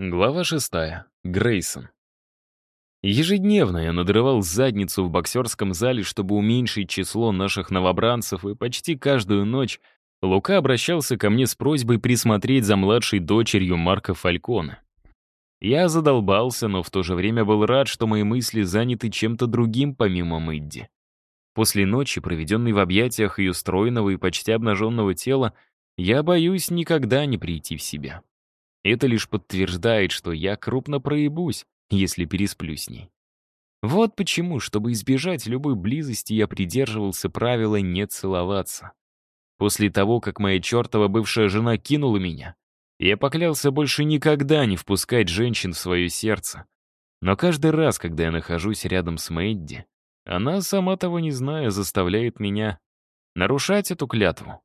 Глава шестая. Грейсон. Ежедневно я надрывал задницу в боксерском зале, чтобы уменьшить число наших новобранцев, и почти каждую ночь Лука обращался ко мне с просьбой присмотреть за младшей дочерью Марка Фалькона. Я задолбался, но в то же время был рад, что мои мысли заняты чем-то другим помимо Мэдди. После ночи, проведенной в объятиях ее стройного и почти обнаженного тела, я боюсь никогда не прийти в себя. Это лишь подтверждает, что я крупно проебусь, если пересплю с ней. Вот почему, чтобы избежать любой близости, я придерживался правила не целоваться. После того, как моя чертова бывшая жена кинула меня, я поклялся больше никогда не впускать женщин в свое сердце. Но каждый раз, когда я нахожусь рядом с Мэдди, она, сама того не зная, заставляет меня нарушать эту клятву.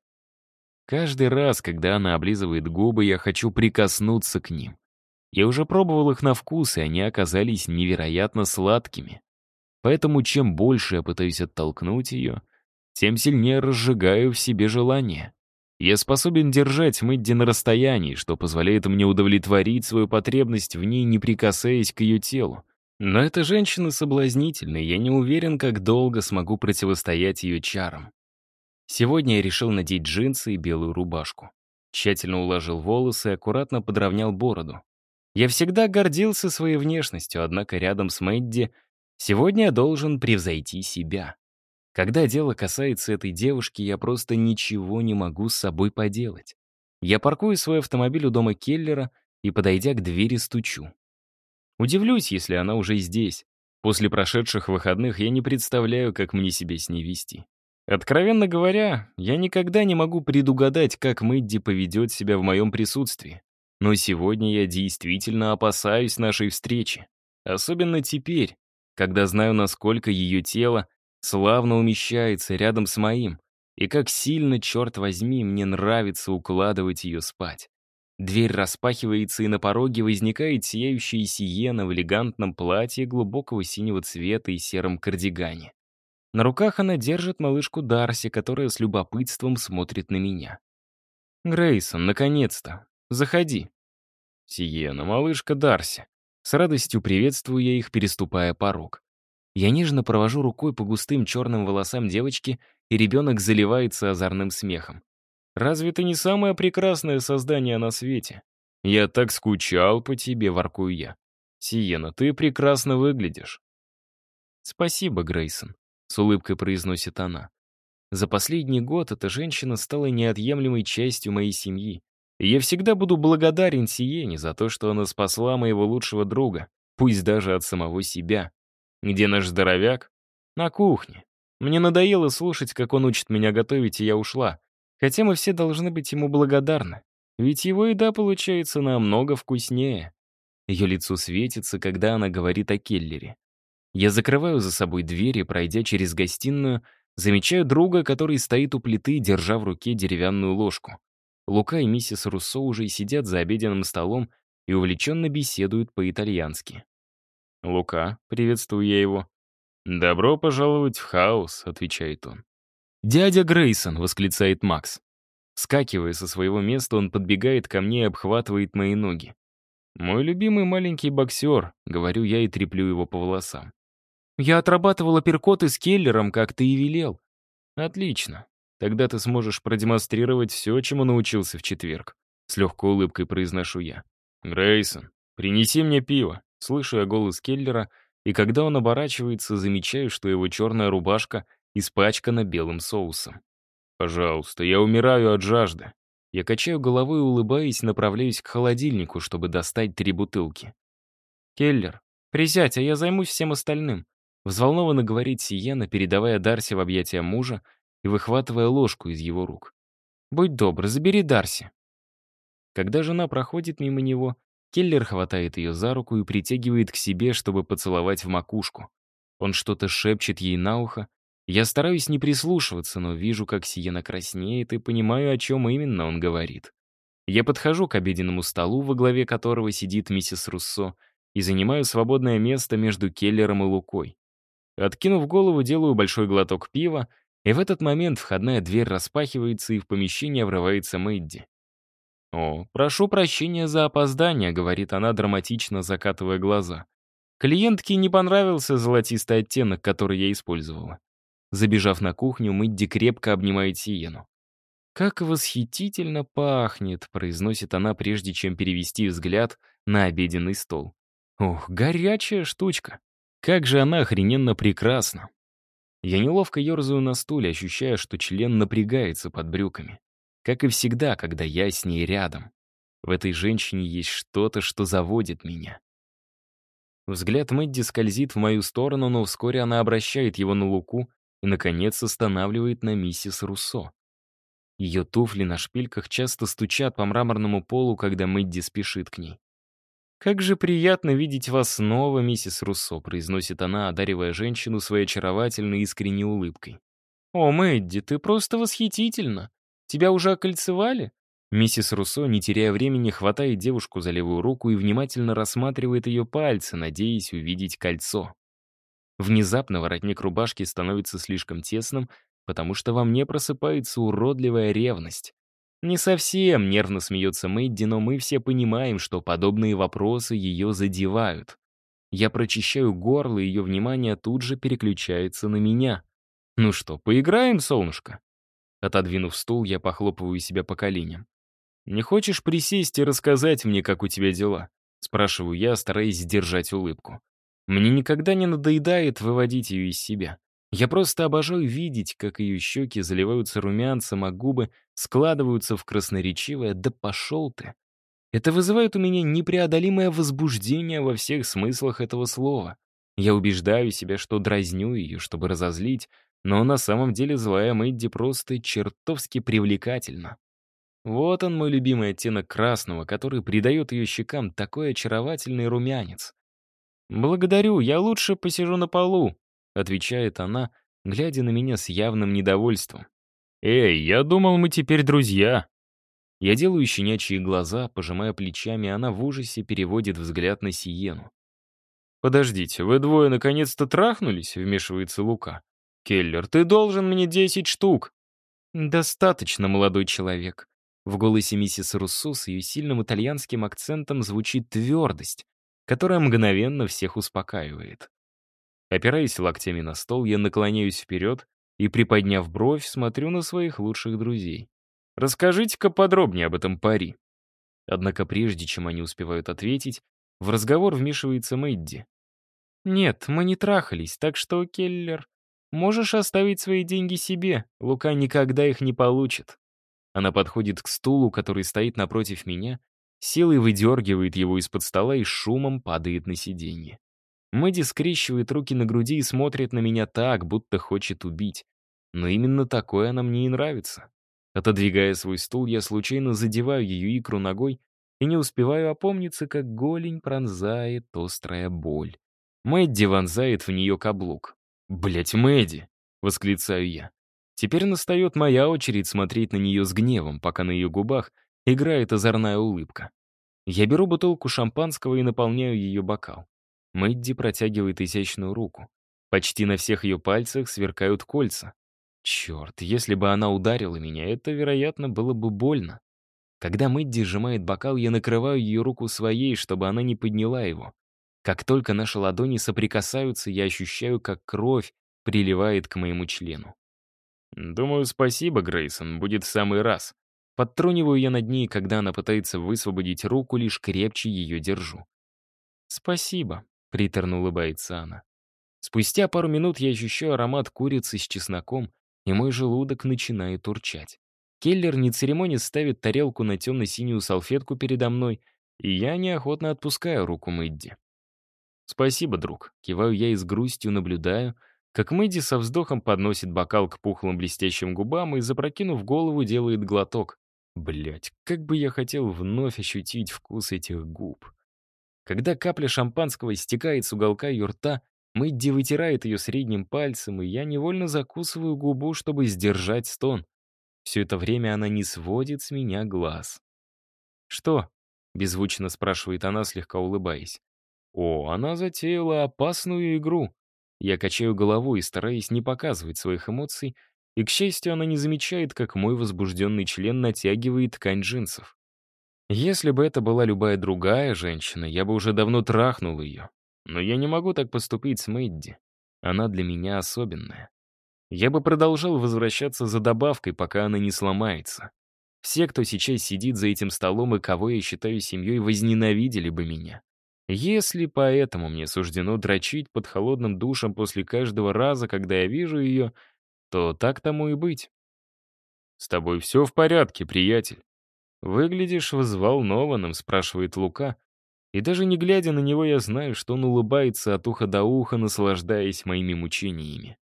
Каждый раз, когда она облизывает губы, я хочу прикоснуться к ним. Я уже пробовал их на вкус, и они оказались невероятно сладкими. Поэтому чем больше я пытаюсь оттолкнуть ее, тем сильнее разжигаю в себе желание. Я способен держать Мэдди на расстоянии, что позволяет мне удовлетворить свою потребность в ней, не прикасаясь к ее телу. Но эта женщина соблазнительна, и я не уверен, как долго смогу противостоять ее чарам. Сегодня я решил надеть джинсы и белую рубашку. Тщательно уложил волосы и аккуратно подровнял бороду. Я всегда гордился своей внешностью, однако рядом с Мэдди сегодня я должен превзойти себя. Когда дело касается этой девушки, я просто ничего не могу с собой поделать. Я паркую свой автомобиль у дома Келлера и, подойдя к двери, стучу. Удивлюсь, если она уже здесь. После прошедших выходных я не представляю, как мне себя с ней вести. Откровенно говоря, я никогда не могу предугадать, как Мэдди поведет себя в моем присутствии. Но сегодня я действительно опасаюсь нашей встречи. Особенно теперь, когда знаю, насколько ее тело славно умещается рядом с моим, и как сильно, черт возьми, мне нравится укладывать ее спать. Дверь распахивается, и на пороге возникает сияющая сиена в элегантном платье глубокого синего цвета и сером кардигане. На руках она держит малышку Дарси, которая с любопытством смотрит на меня. «Грейсон, наконец-то! Заходи!» «Сиена, малышка Дарси!» С радостью приветствую я их, переступая порог. Я нежно провожу рукой по густым черным волосам девочки, и ребенок заливается озорным смехом. «Разве ты не самое прекрасное создание на свете? Я так скучал по тебе», — воркую я. «Сиена, ты прекрасно выглядишь». «Спасибо, Грейсон», с улыбкой произносит она. За последний год эта женщина стала неотъемлемой частью моей семьи. И я всегда буду благодарен Сиене за то, что она спасла моего лучшего друга, пусть даже от самого себя. Где наш здоровяк? На кухне. Мне надоело слушать, как он учит меня готовить, и я ушла. Хотя мы все должны быть ему благодарны. Ведь его еда получается намного вкуснее. Ее лицо светится, когда она говорит о Келлере. Я закрываю за собой дверь и, пройдя через гостиную, замечаю друга, который стоит у плиты, держа в руке деревянную ложку. Лука и миссис Руссо уже сидят за обеденным столом и увлеченно беседуют по-итальянски. «Лука», — приветствую я его. «Добро пожаловать в хаос», — отвечает он. «Дядя Грейсон», — восклицает Макс. Скакивая со своего места, он подбегает ко мне и обхватывает мои ноги. «Мой любимый маленький боксер», — говорю я и треплю его по волосам. Я отрабатывал апперкоты с Келлером, как ты и велел. Отлично. Тогда ты сможешь продемонстрировать все, чему научился в четверг. С легкой улыбкой произношу я. Грейсон, принеси мне пиво. Слышу я голос Келлера, и когда он оборачивается, замечаю, что его черная рубашка испачкана белым соусом. «Пожалуйста, я умираю от жажды». Я качаю головой улыбаясь, направляюсь к холодильнику, чтобы достать три бутылки. «Келлер, присядь, а я займусь всем остальным. Взволнованно говорит Сиена, передавая Дарси в объятия мужа и выхватывая ложку из его рук. «Будь добр, забери Дарси». Когда жена проходит мимо него, Келлер хватает ее за руку и притягивает к себе, чтобы поцеловать в макушку. Он что-то шепчет ей на ухо. Я стараюсь не прислушиваться, но вижу, как Сиена краснеет, и понимаю, о чем именно он говорит. Я подхожу к обеденному столу, во главе которого сидит миссис Руссо, и занимаю свободное место между Келлером и Лукой. Откинув голову, делаю большой глоток пива, и в этот момент входная дверь распахивается, и в помещение врывается Мэдди. «О, прошу прощения за опоздание», — говорит она, драматично закатывая глаза. Клиентке не понравился золотистый оттенок, который я использовала. Забежав на кухню, Мэдди крепко обнимает Сиену. «Как восхитительно пахнет», — произносит она, прежде чем перевести взгляд на обеденный стол. «Ох, горячая штучка! Как же она охрененно прекрасна!» Я неловко ерзаю на стуле, ощущая, что член напрягается под брюками. Как и всегда, когда я с ней рядом. В этой женщине есть что-то, что заводит меня. Взгляд Мэдди скользит в мою сторону, но вскоре она обращает его на Луку и, наконец, останавливает на миссис Руссо. Ее туфли на шпильках часто стучат по мраморному полу, когда Мэдди спешит к ней. «Как же приятно видеть вас снова, миссис Руссо», произносит она, одаривая женщину своей очаровательной искренней улыбкой. «О, Мэдди, ты просто восхитительна. Тебя уже окольцевали?» Миссис Руссо, не теряя времени, хватает девушку за левую руку и внимательно рассматривает ее пальцы, надеясь увидеть кольцо. Внезапно воротник рубашки становится слишком тесным, потому что во мне просыпается уродливая ревность. Не совсем нервно смеется Мэдди, но мы все понимаем, что подобные вопросы ее задевают. Я прочищаю горло, и ее внимание тут же переключается на меня. «Ну что, поиграем, солнышко?» Отодвинув стул, я похлопываю себя по коленям. «Не хочешь присесть и рассказать мне, как у тебя дела?» Спрашиваю я, стараясь сдержать улыбку. Мне никогда не надоедает выводить ее из себя. Я просто обожаю видеть, как ее щеки заливаются румянцем, а губы складываются в красноречивое «да пошел ты». Это вызывает у меня непреодолимое возбуждение во всех смыслах этого слова. Я убеждаю себя, что дразню ее, чтобы разозлить, но на самом деле злая Мэдди просто чертовски привлекательна. Вот он, мой любимый оттенок красного, который придает ее щекам такой очаровательный румянец. «Благодарю, я лучше посижу на полу», — отвечает она, глядя на меня с явным недовольством. «Эй, я думал, мы теперь друзья». Я делаю щенячьи глаза, пожимая плечами, она в ужасе переводит взгляд на Сиену. «Подождите, вы двое наконец-то трахнулись?» — вмешивается Лука. «Келлер, ты должен мне десять штук». «Достаточно, молодой человек». В голосе миссис Руссо с ее сильным итальянским акцентом звучит твердость, которая мгновенно всех успокаивает. Опираясь локтями на стол, я наклоняюсь вперед и, приподняв бровь, смотрю на своих лучших друзей. «Расскажите-ка подробнее об этом пари». Однако прежде чем они успевают ответить, в разговор вмешивается Мэдди. «Нет, мы не трахались, так что, Келлер, можешь оставить свои деньги себе, Лука никогда их не получит». Она подходит к стулу, который стоит напротив меня, силой выдергивает его из-под стола и шумом падает на сиденье. Мэдди скрещивает руки на груди и смотрит на меня так, будто хочет убить. Но именно такое она мне и нравится. Отодвигая свой стул, я случайно задеваю ее икру ногой и не успеваю опомниться, как голень пронзает острая боль. Мэдди вонзает в нее каблук. Блять, Мэдди!» — восклицаю я. Теперь настает моя очередь смотреть на нее с гневом, пока на ее губах играет озорная улыбка. Я беру бутылку шампанского и наполняю ее бокал. Мэдди протягивает изящную руку. Почти на всех ее пальцах сверкают кольца. Черт, если бы она ударила меня, это, вероятно, было бы больно. Когда Мэдди сжимает бокал, я накрываю ее руку своей, чтобы она не подняла его. Как только наши ладони соприкасаются, я ощущаю, как кровь приливает к моему члену. «Думаю, спасибо, Грейсон, будет в самый раз». Подтруниваю я над ней, когда она пытается высвободить руку, лишь крепче ее держу. «Спасибо», приторно улыбается она. Спустя пару минут я ощущаю аромат курицы с чесноком, и мой желудок начинает урчать. Келлер не церемонясь ставит тарелку на темно-синюю салфетку передо мной, и я неохотно отпускаю руку Мэдди. «Спасибо, друг», — киваю я и с грустью наблюдаю, как Мэдди со вздохом подносит бокал к пухлым блестящим губам и, запрокинув голову, делает глоток. Блять, как бы я хотел вновь ощутить вкус этих губ. Когда капля шампанского стекает с уголка ее рта, Мэдди вытирает ее средним пальцем, и я невольно закусываю губу, чтобы сдержать стон. Все это время она не сводит с меня глаз. «Что?» — беззвучно спрашивает она, слегка улыбаясь. «О, она затеяла опасную игру». Я качаю головой, стараясь не показывать своих эмоций, и, к счастью, она не замечает, как мой возбужденный член натягивает ткань джинсов. Если бы это была любая другая женщина, я бы уже давно трахнул ее. Но я не могу так поступить с Мэдди. Она для меня особенная. Я бы продолжал возвращаться за добавкой, пока она не сломается. Все, кто сейчас сидит за этим столом и кого я считаю семьей, возненавидели бы меня. Если поэтому мне суждено дрочить под холодным душем после каждого раза, когда я вижу ее, то так тому и быть. «С тобой все в порядке, приятель?» «Выглядишь взволнованным», — спрашивает Лука. И даже не глядя на него, я знаю, что он улыбается от уха до уха, наслаждаясь моими мучениями.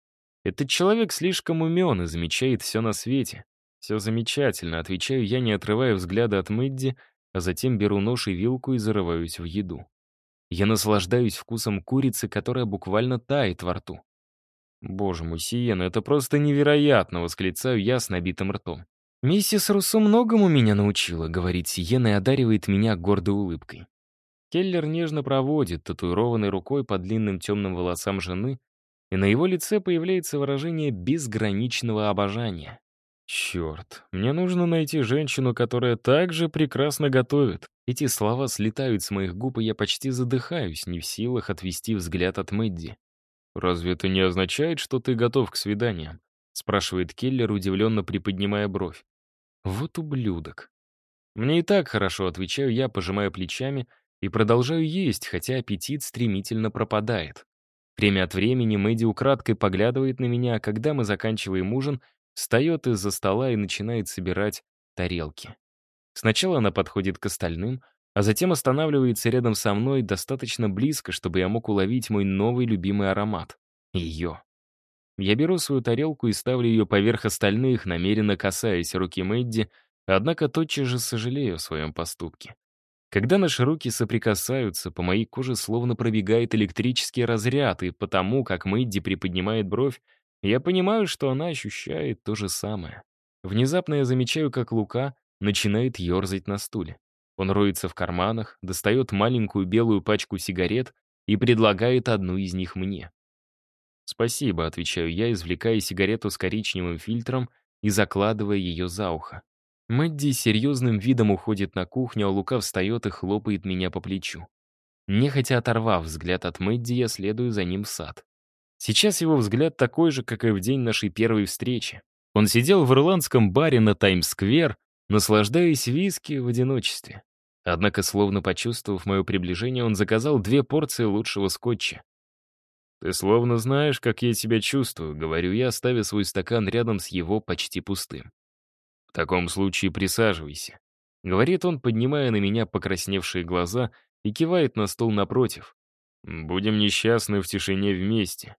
Этот человек слишком умен и замечает все на свете. Все замечательно, отвечаю я, не отрывая взгляда от Мэдди, а затем беру нож и вилку и зарываюсь в еду. Я наслаждаюсь вкусом курицы, которая буквально тает во рту. «Боже мой, Сиена, это просто невероятно!» — восклицаю я с набитым ртом. «Миссис Руссо многому меня научила», — говорит Сиена и одаривает меня гордой улыбкой. Келлер нежно проводит татуированной рукой по длинным темным волосам жены, и на его лице появляется выражение безграничного обожания. Черт, мне нужно найти женщину, которая так же прекрасно готовит. Эти слова слетают с моих губ, и я почти задыхаюсь, не в силах отвести взгляд от Мэдди. «Разве это не означает, что ты готов к свиданиям?» — спрашивает Келлер, удивленно приподнимая бровь. «Вот ублюдок». Мне и так хорошо, отвечаю я, пожимая плечами, и продолжаю есть, хотя аппетит стремительно пропадает. Время от времени Мэдди украдкой поглядывает на меня, а когда мы заканчиваем ужин, встает из-за стола и начинает собирать тарелки. Сначала она подходит к остальным, а затем останавливается рядом со мной достаточно близко, чтобы я мог уловить мой новый любимый аромат — ее. Я беру свою тарелку и ставлю ее поверх остальных, намеренно касаясь руки Мэдди, однако тотчас же сожалею о своем поступке. Когда наши руки соприкасаются, по моей коже словно пробегает электрический разряд, и потому, как Мэдди приподнимает бровь, я понимаю, что она ощущает то же самое. Внезапно я замечаю, как Лука начинает ерзать на стуле. Он роется в карманах, достает маленькую белую пачку сигарет и предлагает одну из них мне. «Спасибо», — отвечаю я, извлекая сигарету с коричневым фильтром и закладывая ее за ухо. Мэдди серьезным видом уходит на кухню, а Лука встает и хлопает меня по плечу. Нехотя оторвав взгляд от Мэдди, я следую за ним в сад. Сейчас его взгляд такой же, как и в день нашей первой встречи. Он сидел в ирландском баре на Таймс-сквер, наслаждаясь виски в одиночестве. Однако, словно почувствовав мое приближение, он заказал две порции лучшего скотча. «Ты словно знаешь, как я себя чувствую», — говорю я, ставя свой стакан рядом с его почти пустым. «В таком случае присаживайся», — говорит он, поднимая на меня покрасневшие глаза и кивает на стол напротив. «Будем несчастны в тишине вместе.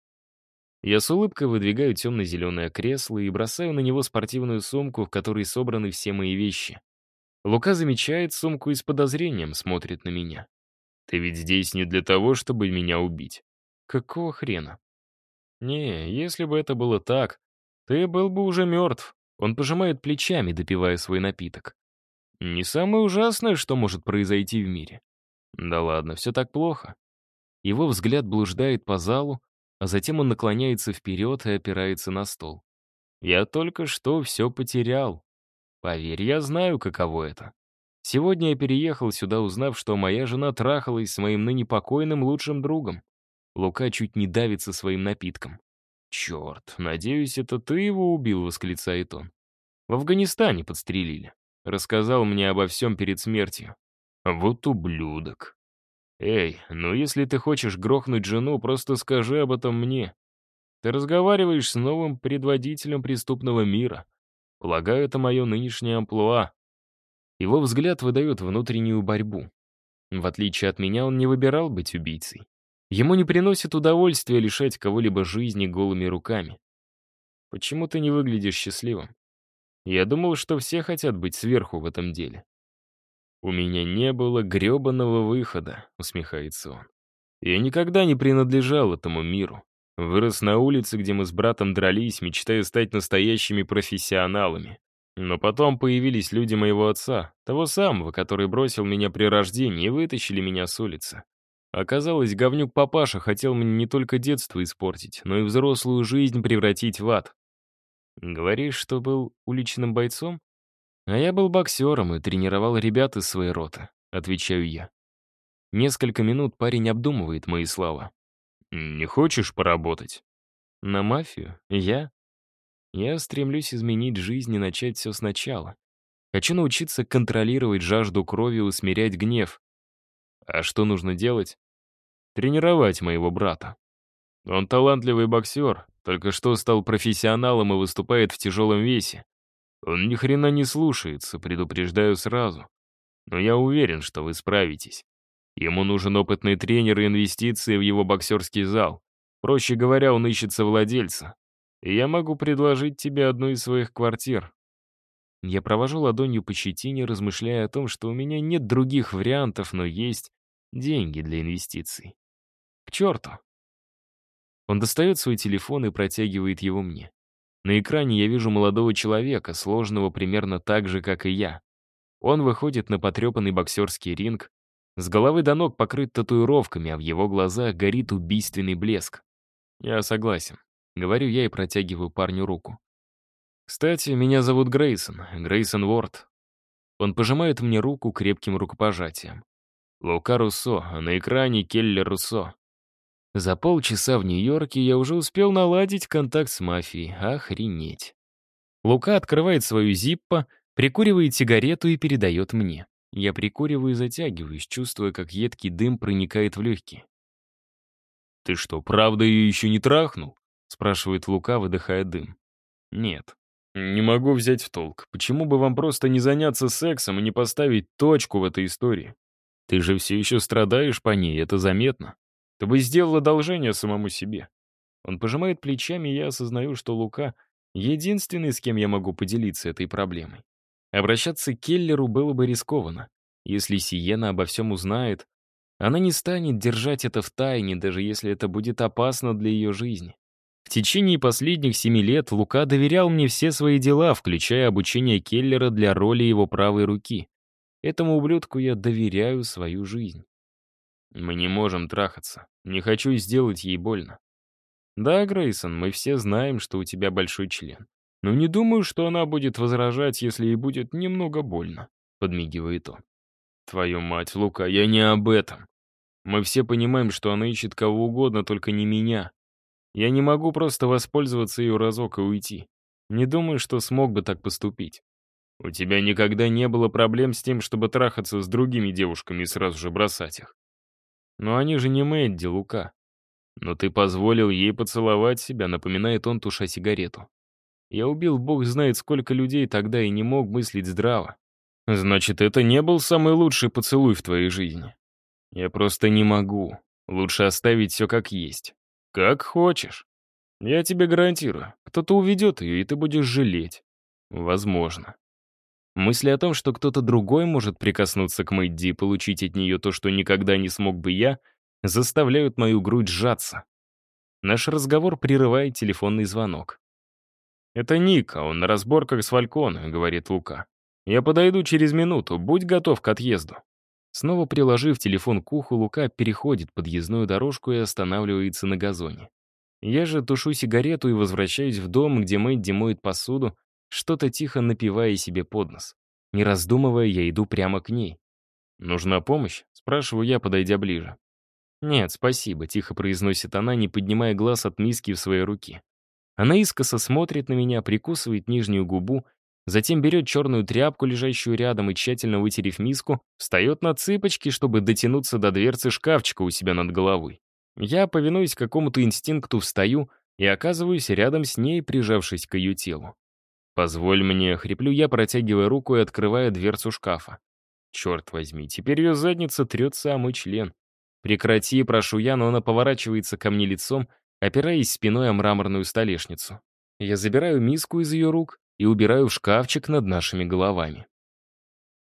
Я с улыбкой выдвигаю темно-зеленое кресло и бросаю на него спортивную сумку, в которой собраны все мои вещи. Лука замечает сумку и с подозрением смотрит на меня. «Ты ведь здесь не для того, чтобы меня убить». «Какого хрена?» «Не, если бы это было так, ты был бы уже мертв». Он пожимает плечами, допивая свой напиток. «Не самое ужасное, что может произойти в мире». «Да ладно, все так плохо». Его взгляд блуждает по залу, а затем он наклоняется вперед и опирается на стол. «Я только что все потерял. Поверь, я знаю, каково это. Сегодня я переехал сюда, узнав, что моя жена трахалась с моим ныне покойным лучшим другом. Лука чуть не давится своим напитком. «Черт, надеюсь, это ты его убил», — восклицает он. «В Афганистане подстрелили. Рассказал мне обо всем перед смертью. Вот ублюдок». «Эй, ну если ты хочешь грохнуть жену, просто скажи об этом мне. Ты разговариваешь с новым предводителем преступного мира. Полагаю, это мое нынешнее амплуа». Его взгляд выдает внутреннюю борьбу. В отличие от меня, он не выбирал быть убийцей. Ему не приносит удовольствия лишать кого-либо жизни голыми руками. Почему ты не выглядишь счастливым? Я думал, что все хотят быть сверху в этом деле. «У меня не было грёбаного выхода», — усмехается он. «Я никогда не принадлежал этому миру. Вырос на улице, где мы с братом дрались, мечтая стать настоящими профессионалами. Но потом появились люди моего отца, того самого, который бросил меня при рождении и вытащили меня с улицы. Оказалось, говнюк папаша хотел мне не только детство испортить, но и взрослую жизнь превратить в ад. Говоришь, что был уличным бойцом? «А я был боксером и тренировал ребят из своей роты», — отвечаю я. Несколько минут парень обдумывает мои слова. «Не хочешь поработать?» «На мафию? Я?» «Я стремлюсь изменить жизнь и начать все сначала. Хочу научиться контролировать жажду крови и усмирять гнев. А что нужно делать? Тренировать моего брата. Он талантливый боксер, только что стал профессионалом и выступает в тяжелом весе. Он ни хрена не слушается, предупреждаю сразу. Но я уверен, что вы справитесь. Ему нужен опытный тренер и инвестиции в его боксерский зал. Проще говоря, он ищется владельца. И я могу предложить тебе одну из своих квартир. Я провожу ладонью по щетине, размышляя о том, что у меня нет других вариантов, но есть деньги для инвестиций. К черту. Он достает свой телефон и протягивает его мне. На экране я вижу молодого человека, сложного примерно так же, как и я. Он выходит на потрепанный боксерский ринг, с головы до ног покрыт татуировками, а в его глазах горит убийственный блеск. Я согласен. Говорю я и протягиваю парню руку. Кстати, меня зовут Грейсон, Грейсон Уорд. Он пожимает мне руку крепким рукопожатием. Лука Руссо, на экране Келлер Руссо. За полчаса в Нью-Йорке я уже успел наладить контакт с мафией. Охренеть. Лука открывает свою зиппо, прикуривает сигарету и передает мне. Я прикуриваю и затягиваюсь, чувствуя, как едкий дым проникает в легкие. «Ты что, правда ее еще не трахнул?» — спрашивает Лука, выдыхая дым. «Нет. Не могу взять в толк. Почему бы вам просто не заняться сексом и не поставить точку в этой истории? Ты же все еще страдаешь по ней, это заметно. Ты бы сделал одолжение самому себе. Он пожимает плечами, и я осознаю, что Лука — единственный, с кем я могу поделиться этой проблемой. Обращаться к Келлеру было бы рискованно. Если Сиена обо всем узнает, она не станет держать это в тайне, даже если это будет опасно для ее жизни. В течение последних семи лет Лука доверял мне все свои дела, включая обучение Келлера для роли его правой руки. Этому ублюдку я доверяю свою жизнь. Мы не можем трахаться. Не хочу сделать ей больно. Да, Грейсон, мы все знаем, что у тебя большой член. Но не думаю, что она будет возражать, если ей будет немного больно, подмигивает он. Твою мать, Лука, я не об этом. Мы все понимаем, что она ищет кого угодно, только не меня. Я не могу просто воспользоваться ее разок и уйти. Не думаю, что смог бы так поступить. У тебя никогда не было проблем с тем, чтобы трахаться с другими девушками и сразу же бросать их. Но они же не Мэдди, Лука. Но ты позволил ей поцеловать себя, напоминает он, туша сигарету. Я убил бог знает сколько людей тогда и не мог мыслить здраво. Значит, это не был самый лучший поцелуй в твоей жизни. Я просто не могу. Лучше оставить все как есть. Как хочешь. Я тебе гарантирую, кто-то уведет ее, и ты будешь жалеть. Возможно. Мысли о том, что кто-то другой может прикоснуться к Мэдди и получить от нее то, что никогда не смог бы я, заставляют мою грудь сжаться. Наш разговор прерывает телефонный звонок. «Это Ника, он на разборках с Фальконе», — говорит Лука. «Я подойду через минуту, будь готов к отъезду». Снова приложив телефон к уху, Лука переходит подъездную дорожку и останавливается на газоне. Я же тушу сигарету и возвращаюсь в дом, где Мэдди моет посуду, что-то тихо напивая себе под нос. Не раздумывая, я иду прямо к ней. «Нужна помощь?» — спрашиваю я, подойдя ближе. «Нет, спасибо», — тихо произносит она, не поднимая глаз от миски в своей руке. Она искоса смотрит на меня, прикусывает нижнюю губу, затем берет черную тряпку, лежащую рядом, и, тщательно вытерев миску, встает на цыпочки, чтобы дотянуться до дверцы шкафчика у себя над головой. Я, повинуясь какому-то инстинкту, встаю и оказываюсь рядом с ней, прижавшись к ее телу. «Позволь мне», — хриплю я, протягивая руку и открывая дверцу шкафа. Черт возьми, теперь ее задница трет самый член. Прекрати, прошу я, но она поворачивается ко мне лицом, опираясь спиной о мраморную столешницу. Я забираю миску из ее рук и убираю в шкафчик над нашими головами.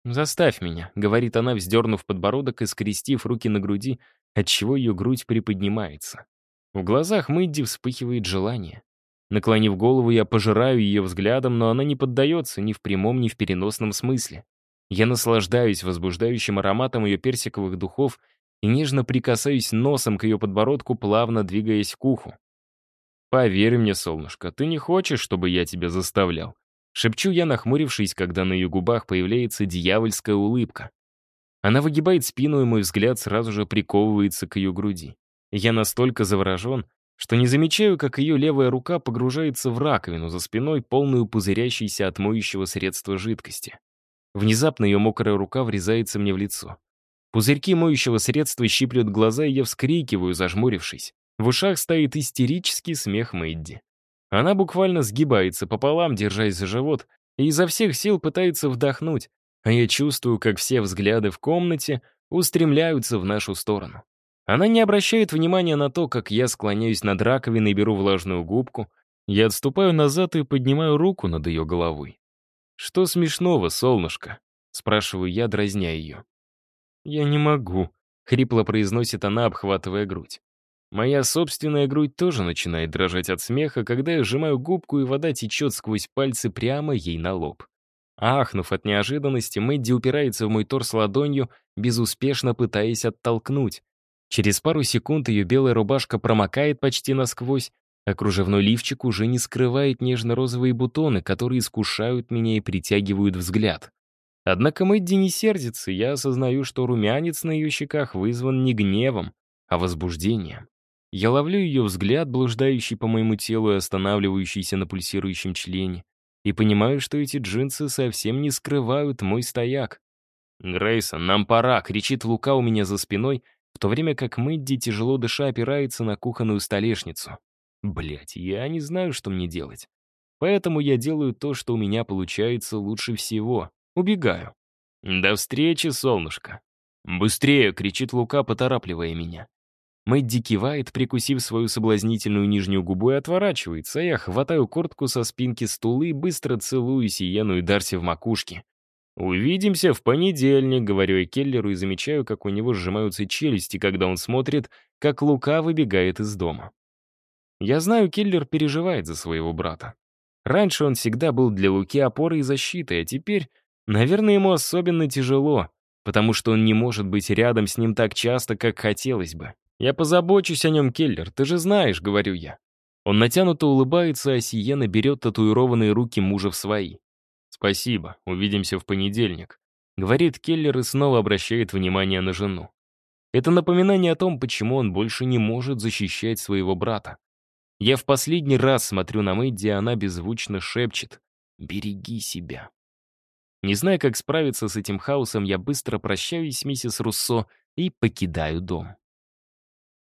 «Заставь меня», — говорит она, вздернув подбородок и скрестив руки на груди, отчего ее грудь приподнимается. В глазах Мэдди вспыхивает желание. Наклонив голову, я пожираю ее взглядом, но она не поддается ни в прямом, ни в переносном смысле. Я наслаждаюсь возбуждающим ароматом ее персиковых духов и нежно прикасаюсь носом к ее подбородку, плавно двигаясь к уху. «Поверь мне, солнышко, ты не хочешь, чтобы я тебя заставлял?» Шепчу я, нахмурившись, когда на ее губах появляется дьявольская улыбка. Она выгибает спину, и мой взгляд сразу же приковывается к ее груди. Я настолько заворожен, что не замечаю, как ее левая рука погружается в раковину за спиной, полную пузырящейся от моющего средства жидкости. Внезапно ее мокрая рука врезается мне в лицо. Пузырьки моющего средства щиплют глаза, и я вскрикиваю, зажмурившись. В ушах стоит истерический смех Мэдди. Она буквально сгибается пополам, держась за живот, и изо всех сил пытается вдохнуть, а я чувствую, как все взгляды в комнате устремляются в нашу сторону. Она не обращает внимания на то, как я склоняюсь над раковиной и беру влажную губку. Я отступаю назад и поднимаю руку над ее головой. «Что смешного, солнышко?» — спрашиваю я, дразня ее. «Я не могу», — хрипло произносит она, обхватывая грудь. Моя собственная грудь тоже начинает дрожать от смеха, когда я сжимаю губку, и вода течет сквозь пальцы прямо ей на лоб. Ахнув от неожиданности, Мэдди упирается в мой торс ладонью, безуспешно пытаясь оттолкнуть. Через пару секунд ее белая рубашка промокает почти насквозь, а кружевной лифчик уже не скрывает нежно-розовые бутоны, которые искушают меня и притягивают взгляд. Однако Мэдди не сердится, я осознаю, что румянец на ее щеках вызван не гневом, а возбуждением. Я ловлю ее взгляд, блуждающий по моему телу и останавливающийся на пульсирующем члене, и понимаю, что эти джинсы совсем не скрывают мой стояк. «Грейсон, нам пора!» — кричит Лука у меня за спиной, в то время как Мэдди, тяжело дыша, опирается на кухонную столешницу. Блять, я не знаю, что мне делать. Поэтому я делаю то, что у меня получается лучше всего. Убегаю. «До встречи, солнышко!» «Быстрее!» — кричит Лука, поторапливая меня. Мэдди кивает, прикусив свою соблазнительную нижнюю губу и отворачивается, я хватаю куртку со спинки стула и быстро целую Сиену и Дарси в макушке. «Увидимся в понедельник», — говорю я Келлеру и замечаю, как у него сжимаются челюсти, когда он смотрит, как Лука выбегает из дома. Я знаю, Келлер переживает за своего брата. Раньше он всегда был для Луки опорой и защитой, а теперь, наверное, ему особенно тяжело, потому что он не может быть рядом с ним так часто, как хотелось бы. «Я позабочусь о нем, Келлер, ты же знаешь», — говорю я. Он натянуто улыбается, а Сиена берет татуированные руки мужа в свои. «Спасибо, увидимся в понедельник», — говорит Келлер и снова обращает внимание на жену. Это напоминание о том, почему он больше не может защищать своего брата. Я в последний раз смотрю на Мэдди, она беззвучно шепчет «Береги себя». Не зная, как справиться с этим хаосом, я быстро прощаюсь с миссис Руссо и покидаю дом.